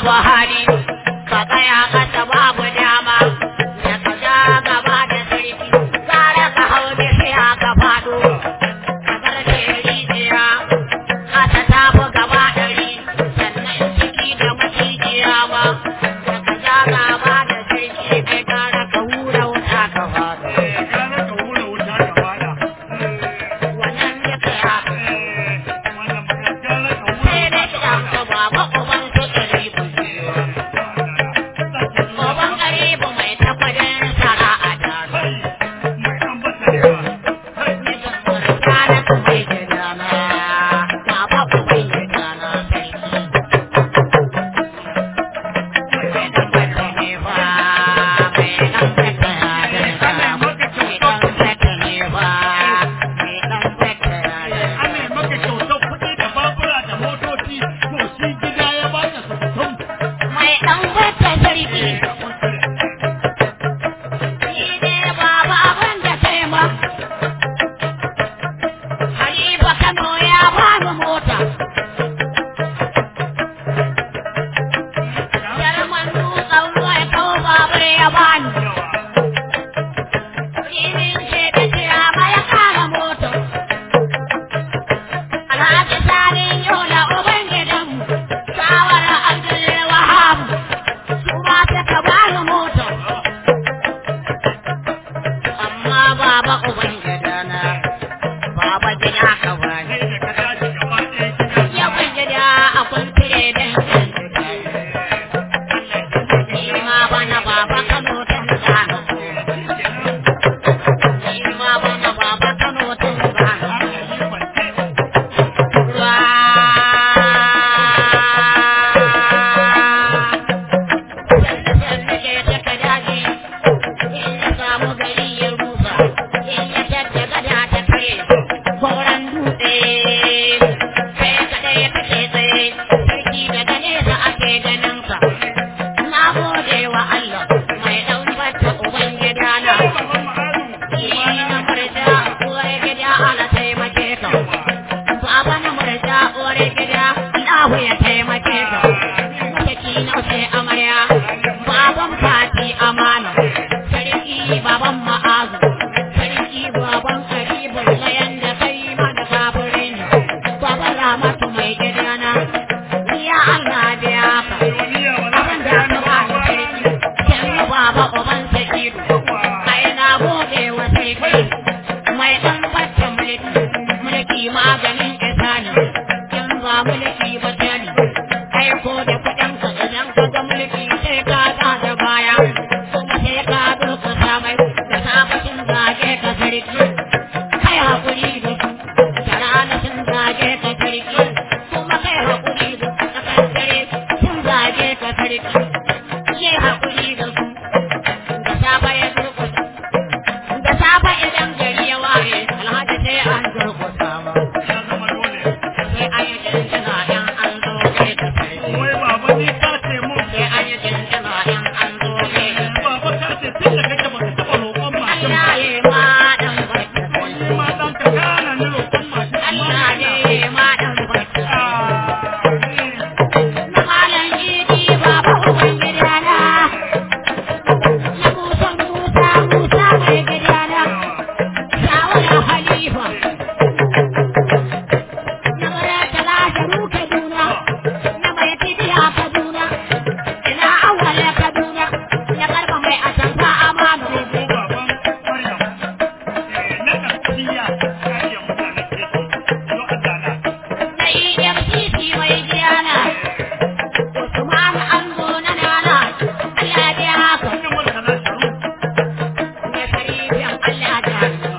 sama Mama. Allah